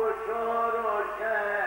अब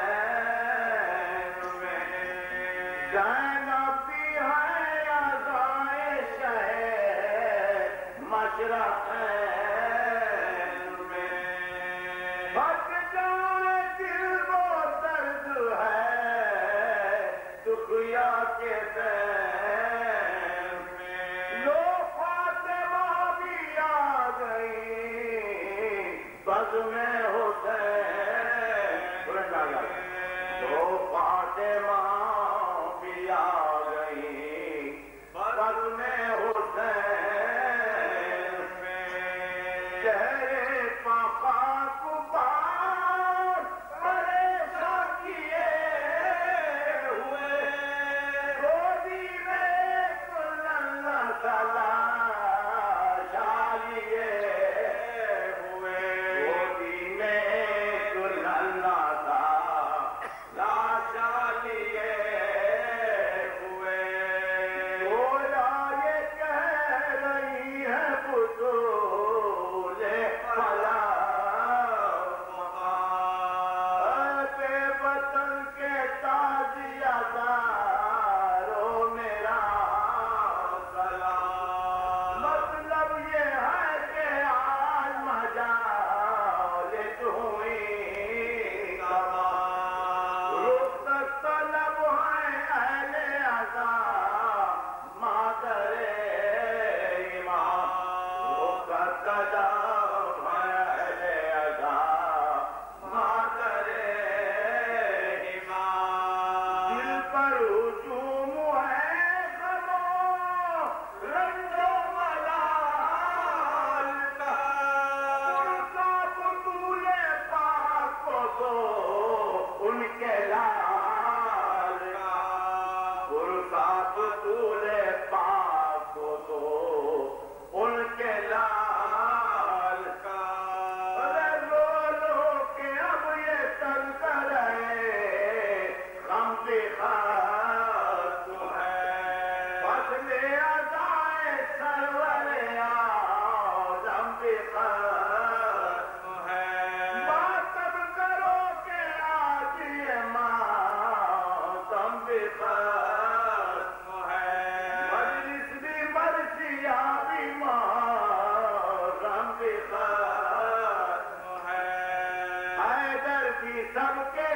Sabe o quê?